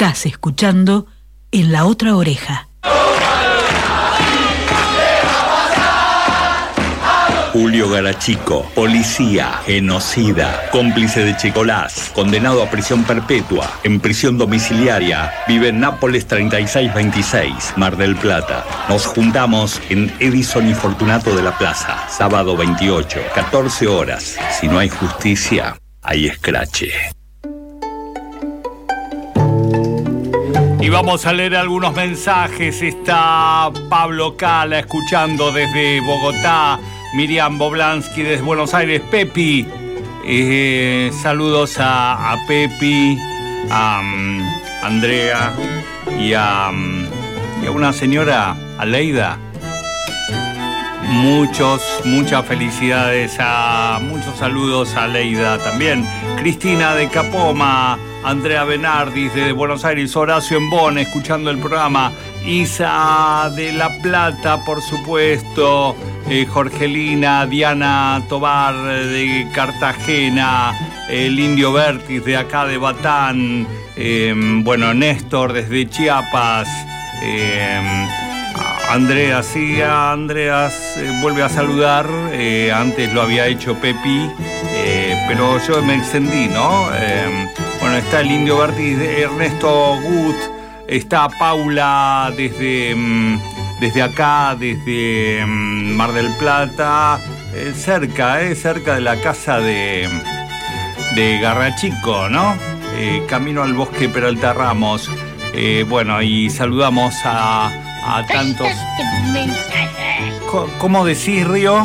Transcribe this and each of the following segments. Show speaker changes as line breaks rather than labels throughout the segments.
Estás escuchando en la otra oreja.
Julio Garachico, policía, genocida, cómplice de Chicolás, condenado a prisión perpetua, en prisión domiciliaria, vive en Nápoles 3626, Mar del Plata. Nos juntamos en Edison y Fortunato de la Plaza, sábado 28, 14 horas. Si no hay justicia, hay escrache.
Y vamos a leer algunos mensajes. Está Pablo Cala escuchando desde Bogotá. Miriam Boblansky desde Buenos Aires, Pepi. Eh, saludos a, Pepi, a mm, Andrea y a, mm, y a una señora, Aleida. Muchos, muchas felicidades, a muchos saludos a Leida también. Cristina de Capoma, Andrea Benardis de Buenos Aires, Horacio Embón escuchando el programa, Isa de La Plata, por supuesto, eh, Jorgelina, Diana Tobar de Cartagena, el Indio de acá de Batán, em, bueno, Néstor desde Chiapas. Em, Andrea, sí, Andreas eh, vuelve a saludar. Eh, antes lo había hecho Pepi, pero yo me encendí, ¿no? Está el Indio Vertis, Ernesto Gut, está Paula desde desde acá, desde mm, Mar del Plata, eh, cerca, eh, cerca de la casa de, de Garrachico, ¿no? Eh, camino al bosque Peralta Ramos. bueno, y saludamos a, a tantos. ¿Cómo decís, Río?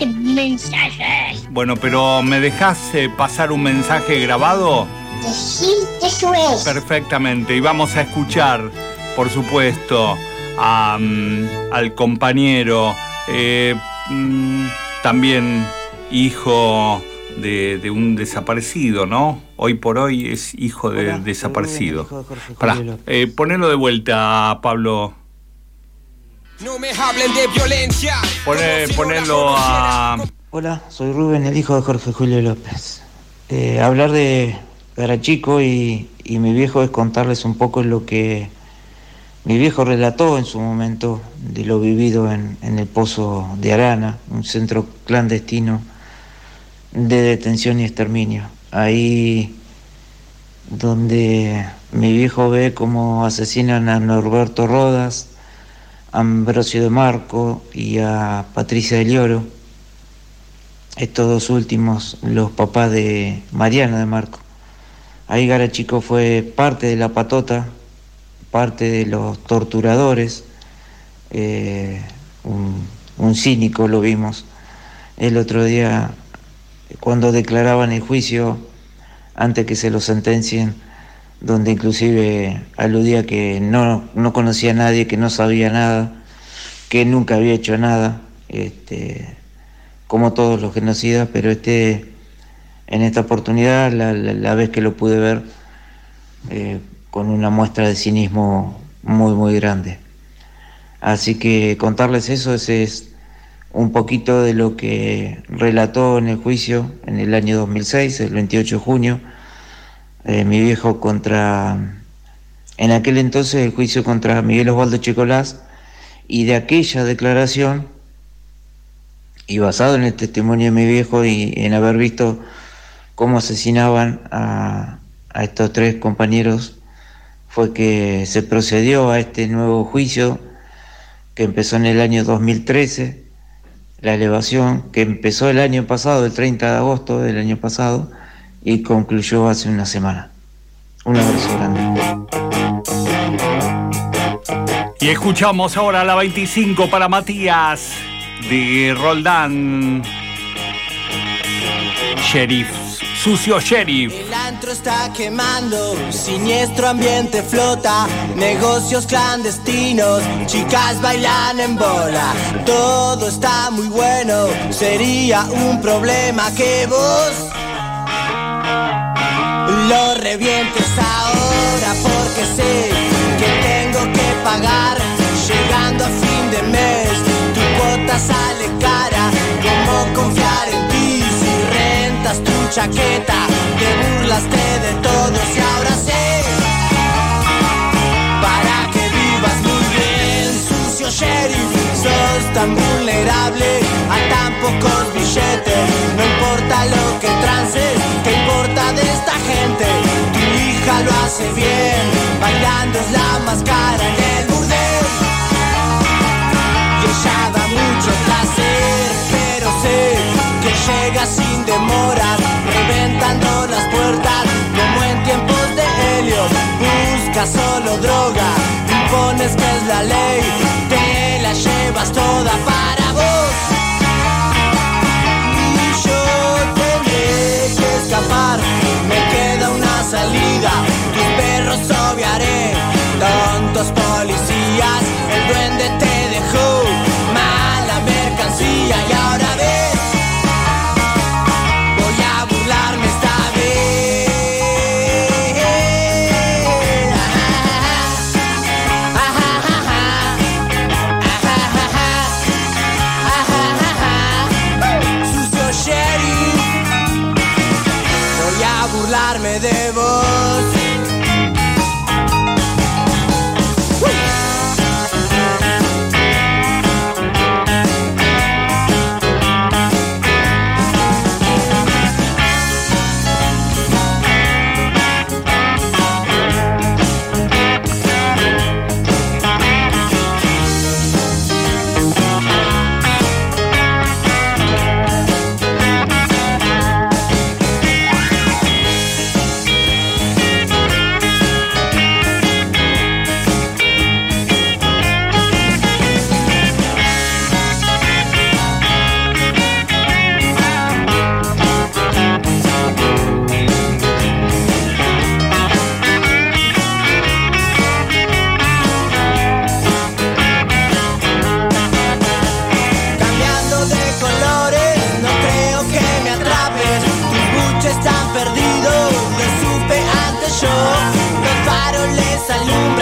mensajes.
Bueno, pero ¿me dejas pasar un mensaje grabado?
Sí, eso es.
Perfectamente, y vamos a escuchar, por supuesto al compañero, eh, mm, también hijo de, un desaparecido, ¿no? Hoy por hoy es hijo de desaparecido. Para, eh, ponelo de vuelta, Pablo.
No me hablen de violencia.
ponelo a.
Hola, soy Rubén, el hijo de Jorge Julio López. Eh, hablar de Garachico y, y mi viejo es contarles un poco lo que mi viejo relató en su momento de lo vivido en, el Pozo de Arana, un centro clandestino de detención y exterminio. Ahí donde mi viejo ve cómo asesinan a Norberto Rodas, a Ambrosio de Marco y a Patricia de Lloro, estos dos últimos, los papás de Mariana de Marco. Ahí Garachico fue parte de la patota parte de los torturadores, eh, un, cínico lo vimos el otro día cuando declaraban el juicio antes que se lo sentencien, donde inclusive aludía que no, no conocía a nadie, que no sabía nada, que nunca había hecho nada, este, como todos los genocidas, pero este, en esta oportunidad, la, vez que lo pude ver, eh, con una muestra de cinismo muy, muy grande. Así que contarles eso es, un poquito de lo que relató en el juicio en el año 2006, el 28 de junio, eh, mi viejo contra, en aquel entonces el juicio contra Miguel Osvaldo Chicolás, y de aquella declaración, y basado en el testimonio de mi viejo y en haber visto cómo asesinaban a, estos tres compañeros fue que se procedió a este nuevo juicio que empezó en el año 2013, la elevación que empezó el año pasado, el 30 de agosto del año pasado, y concluyó hace una semana. Un abrazo grande.
Y escuchamos ahora la 25 para Matías de Roldán. Sheriff sucio sheriff.
El antro está quemando, siniestro ambiente flota, negocios clandestinos, chicas bailan en bola. Todo está muy bueno, sería un problema que vos lo revientes ahora porque sé que tengo que pagar llegando a fin de mes. Tu cuota sale chaqueta, te burlaste de todos y ahora sé. Para que vivas muy bien, sucio sheriff, sos tan vulnerable a tan pocos billetes, no importa lo que transes, que importa de esta gente, tu hija lo hace bien, bailando es la máscara en el burdel, y ella da mucho placer llega sin demora, reventando las puertas como en tiempos de helio. Busca solo droga, impones que es la ley, te la llevas toda para Los faroles alumbran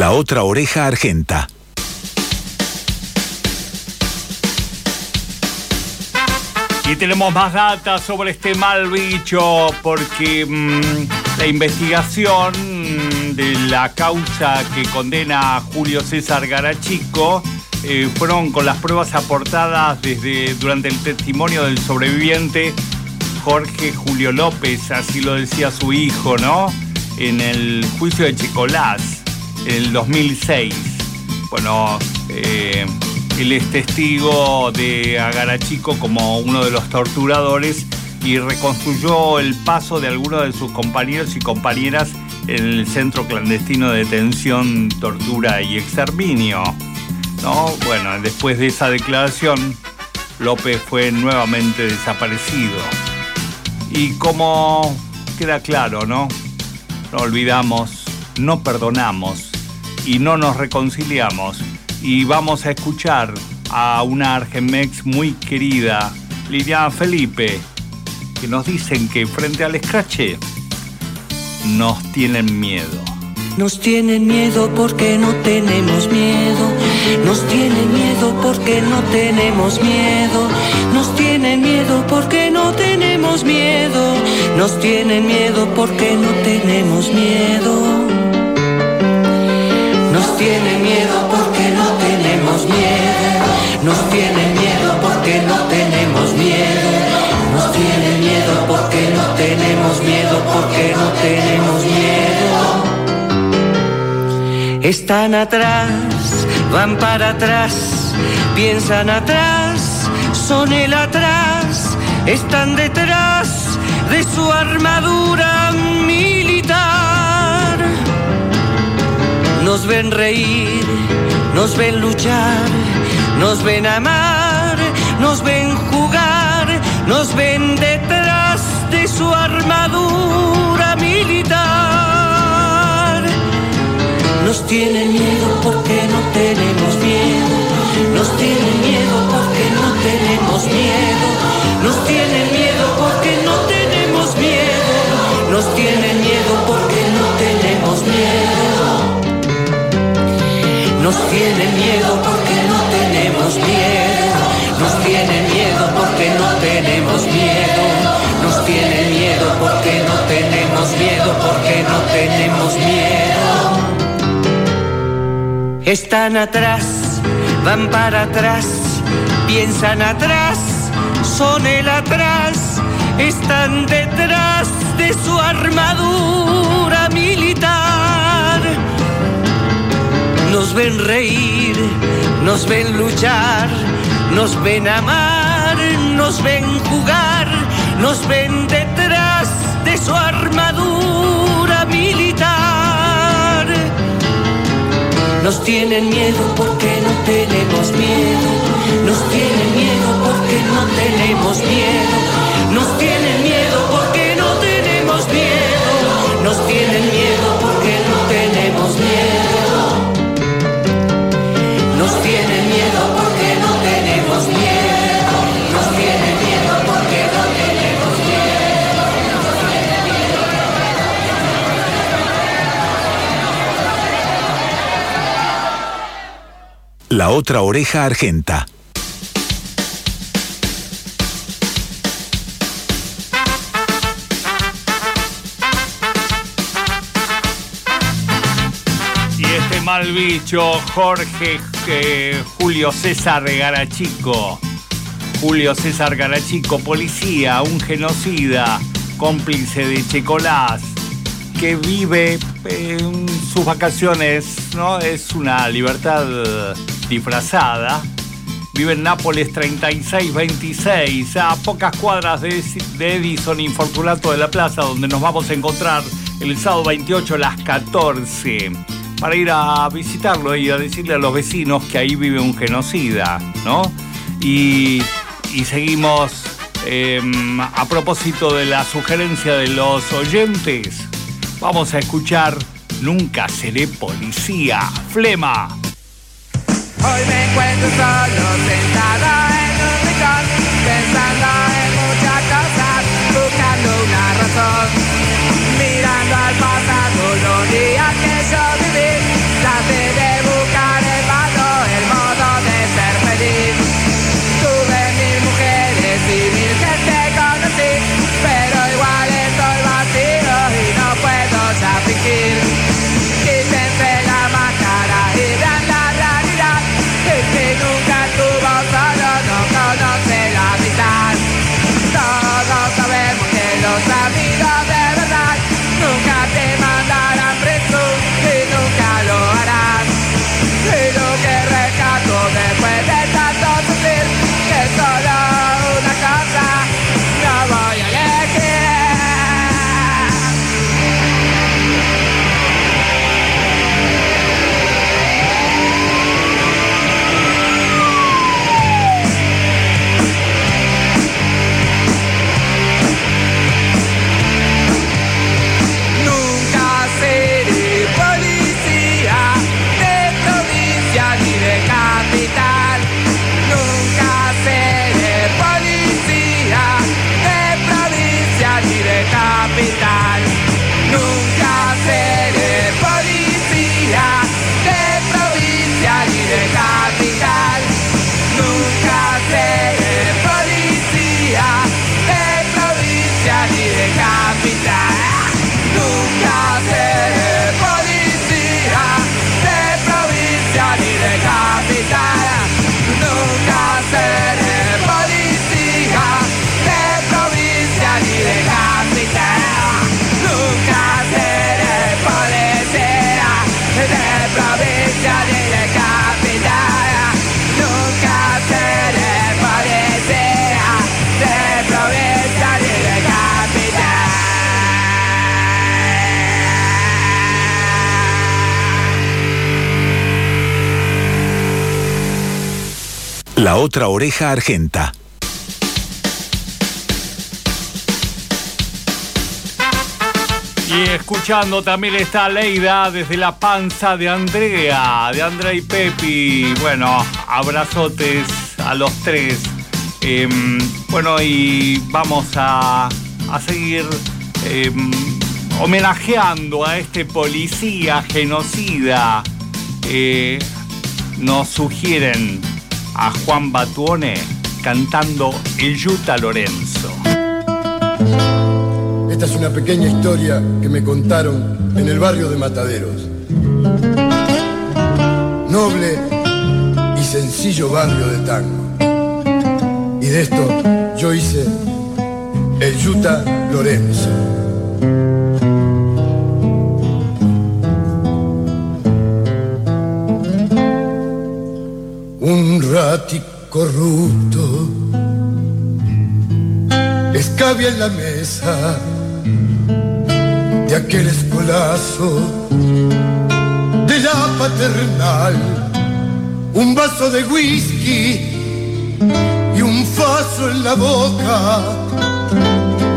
La otra
oreja argenta.
Y tenemos más data sobre este mal bicho porque mm, la investigación de la causa que condena a Julio César Garachico eh, fueron con las pruebas aportadas desde durante el testimonio del sobreviviente Jorge Julio López, así lo decía su hijo, ¿no? En el juicio de Chicolás, el 2006. Bueno, eh, él es testigo de Agarachico como uno de los torturadores y reconstruyó el paso de algunos de sus compañeros y compañeras en el centro clandestino de detención, tortura y exterminio. ¿No? Bueno, después de esa declaración, López fue nuevamente desaparecido. Y como queda claro, ¿no? No olvidamos, no perdonamos y no nos reconciliamos. Y vamos a escuchar a una Argemex muy querida, Liliana Felipe, que nos dicen que frente al escrache nos tienen miedo.
Nos tienen miedo porque no tenemos miedo. Nos tienen miedo porque no tenemos miedo. Nos tienen miedo porque no tenemos miedo. Nos tienen miedo porque no tenemos miedo. Nos tienen miedo porque no tenemos miedo. Nos tienen miedo porque no tenemos miedo. Nos tienen miedo porque no tenemos miedo porque no tenemos miedo. Están atrás, van para atrás, piensan atrás, son el atrás, están detrás de su armadura Nos ven reír, nos ven luchar, nos ven amar, nos ven jugar, nos ven detrás de su armadura militar. Nos tienen miedo porque no tenemos miedo. Nos tienen miedo Nos tienen miedo porque no tenemos miedo. Nos tienen miedo porque no tenemos miedo. Nos tienen miedo porque no tenemos miedo porque no tenemos miedo. Están atrás, van para atrás, piensan atrás, son el atrás, están detrás de su armadura militar. Nos ven reír, nos ven luchar, nos ven amar, nos ven jugar, nos ven detrás de su armadura militar. Nos tienen miedo porque no tenemos miedo. Nos tienen miedo porque no tenemos miedo. Nos tienen miedo porque no tenemos miedo. Nos tienen Nos tienen miedo porque no tenemos miedo. Nos tienen miedo porque no tenemos miedo.
La otra oreja argenta.
Y este mal bicho, Jorge eh, Julio César Garachico. Julio César Garachico, policía, un genocida, cómplice de Checolás, que vive en sus vacaciones, ¿no? Es una libertad disfrazada. Vive en Nápoles 3626, a pocas cuadras de, Edison y de la Plaza, donde nos vamos a encontrar el sábado 28 a las 14 para ir a visitarlo y a decirle a los vecinos que ahí vive un genocida, ¿no? Y, y seguimos eh, a propósito de la sugerencia de los oyentes. Vamos a escuchar Nunca seré policía. Flema.
Hoy me encuentro solo sentado en un rincón Pensando
otra oreja argenta.
Y escuchando también está Leida desde la panza de Andrea, de Andrea y Pepi. Bueno, abrazotes a los tres. Em, bueno, y vamos a, a seguir em, homenajeando a este policía genocida. Eh, nos sugieren a Juan Batuone cantando El Yuta Lorenzo.
Esta es una pequeña historia que me contaron en el barrio de Mataderos. Noble y sencillo barrio de tango. Y de esto yo hice el Yuta Lorenzo. Corrupto. Escabia en la mesa de aquel escolazo de la paternal, un vaso de whisky y un faso en la boca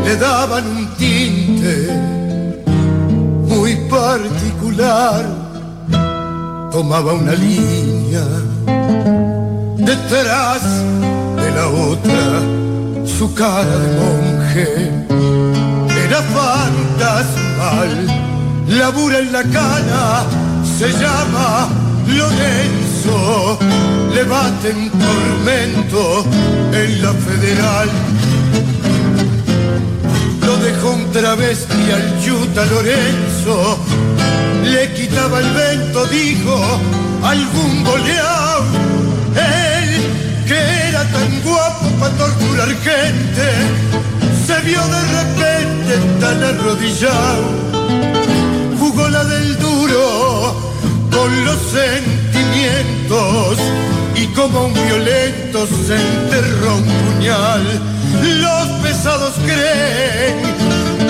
le daban un tinte muy particular, tomaba una línea detrás de la otra, su cara de monje era fantasmal. Labura en la cana, se llama Lorenzo, le baten tormento en la federal. Lo dejó un travesti al Yuta Lorenzo, le quitaba el vento, dijo, algún boleado él, que era tan guapo para torturar gente, se vio de repente tan arrodillado. Jugó la del duro con los sentimientos y como un violento se enterró un puñal. Los pesados creen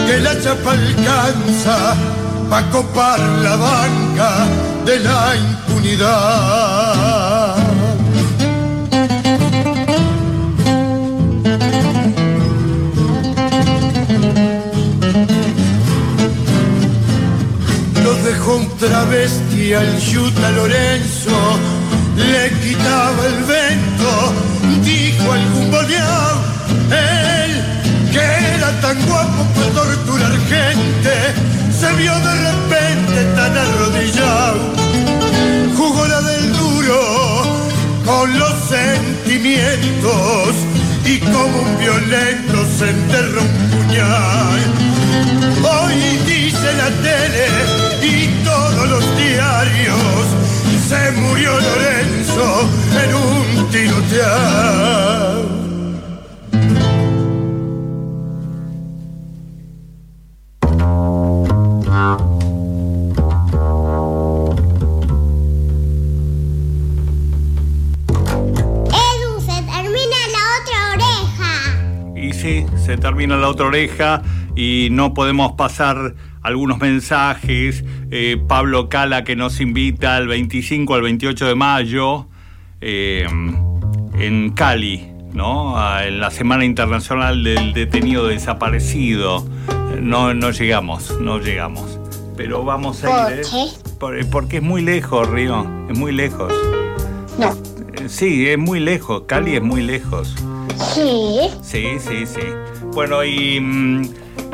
que la chapa alcanza para copar la banca de la impunidad. Travesti al Yuta Lorenzo, le quitaba el vento, dijo algún boleado, él que era tan guapo para torturar gente, se vio de repente tan arrodillado, jugó la del duro con los sentimientos y como un violento se enterró un puñal. Hoy dice la tele y todos los diarios, se murió Lorenzo en un tiroteo.
Edu, se termina la otra oreja.
Y sí, se termina la otra oreja y no podemos pasar algunos mensajes. Eh, Pablo Cala que nos invita el 25 al 28 de mayo eh, en Cali, ¿no? A- en la Semana Internacional del Detenido Desaparecido. No, no llegamos, no llegamos. Pero vamos a
¿Por
ir. ¿eh?
qué?
Por- porque es muy lejos, Río. Es muy lejos.
No.
Eh, Sí, es muy lejos. Cali es muy lejos.
Sí.
Sí, sí, sí. Bueno, y, mm,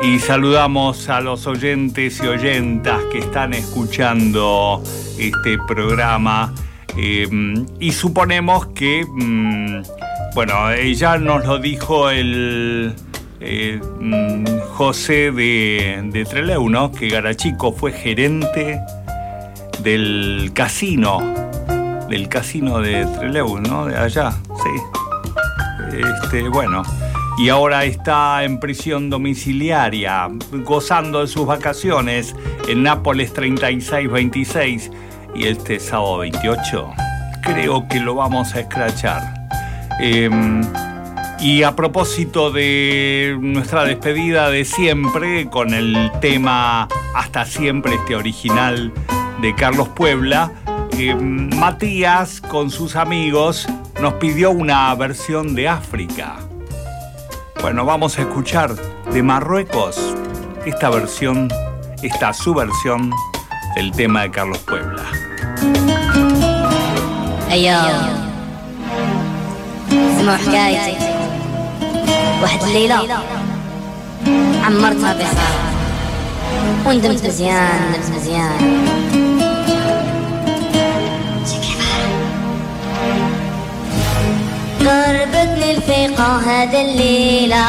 y saludamos a los oyentes y oyentas que están escuchando este programa. mm, y suponemos que, mm, bueno, ya nos lo dijo el eh, mm, José de, de Trelew, ¿no? Que Garachico fue gerente del casino, del casino de Trelew, ¿no? De allá, sí. Este, bueno, y ahora está en prisión domiciliaria, gozando de sus vacaciones en Nápoles 3626 y este sábado 28 creo que lo vamos a escrachar. Em, y a propósito de nuestra despedida de siempre, con el tema Hasta siempre, este original de Carlos Puebla, eh, Matías con sus amigos nos pidió una versión de África. Bueno, vamos a escuchar de Marruecos esta versión, esta su versión del tema de Carlos Puebla.
ايام اسمعوا حكايتي واحد الليلة عمرتها بصار وندمت مزيان ندمت مزيان قربتني الفيقة هذا الليلة.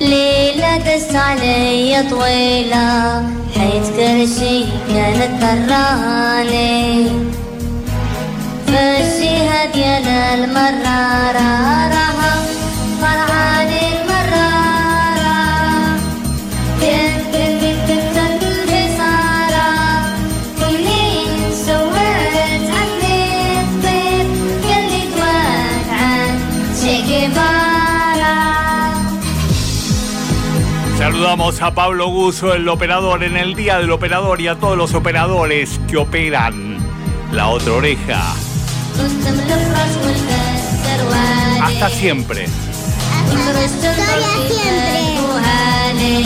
ليلة دست علي طويلة. حيث كل شي كانت براني. فالجهة ديال المرارة.
Saludamos a Pablo Guso, el operador, en el Día del Operador y a todos los operadores que operan la otra oreja.
كنت ملفرش ولبس سروالي
Hasta siempre.
وهالي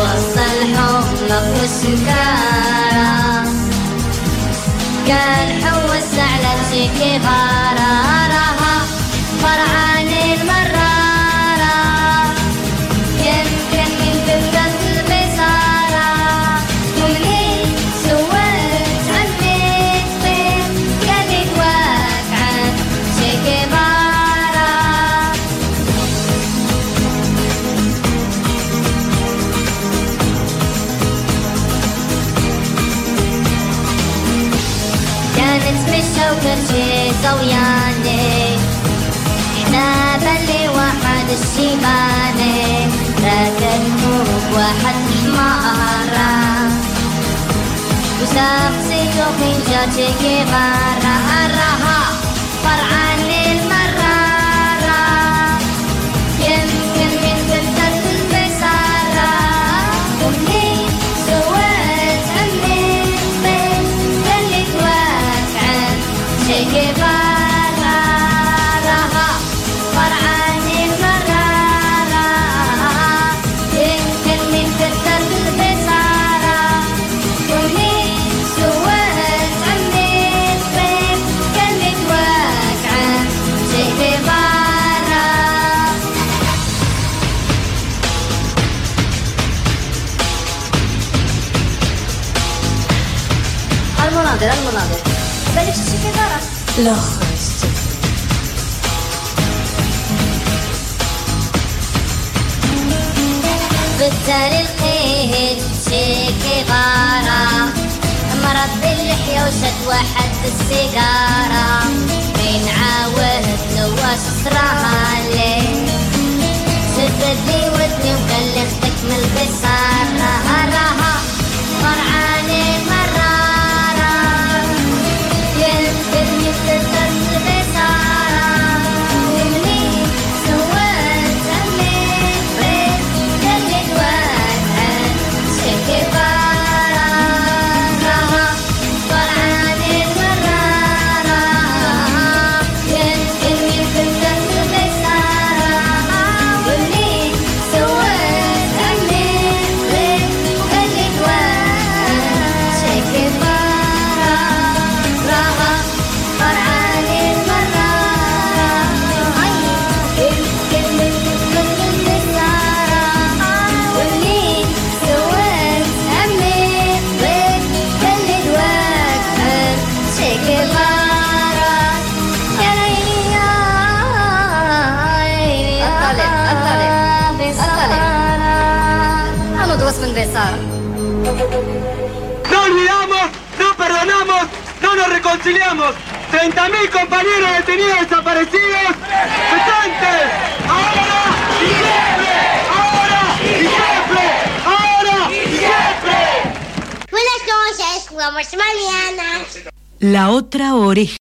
وصل حمق والسكارة كان حوس على شي judge Guevara, عشرة ليه شفتني ودني وكلفتك من الخسارة.
No olvidamos, no perdonamos, no nos reconciliamos. 30.000 compañeros detenidos desaparecidos. ¡Presentes! ¡Ahora y siempre! ¡Ahora y siempre! ¡Ahora y siempre!
Buenas noches, jugamos mañana.
La otra oreja.